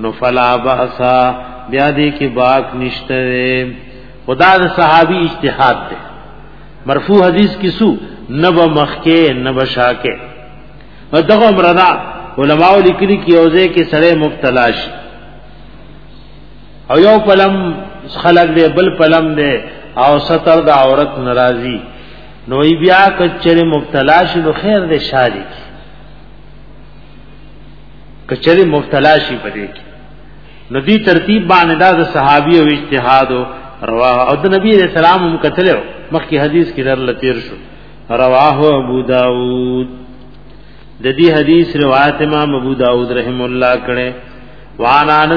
نو فلا باسا بیا دې کې باک نشته خدا د صحابي اجتهاد دی مرفوع حدیث کې سو نبا مخکې نبا شاکه دغه امرنا علماء لیکلي کې اوځه کې سړی مبتلا شي او یو پلم خلق دی بل پلم دی او ستر د عورت ناراضي نو بیا کچره مبتلا شي نو خیر دې شادي کچری مبتلا شي په دې کې نو دی ترتیب باندې دا د صحابي او اجتهاد رواه او د نبی رسول الله هم کتلو مخکې حدیث کې در لتیر شو رواه ابو داود د دې حدیث روایت امام ابو داود رحم الله کړه وان انس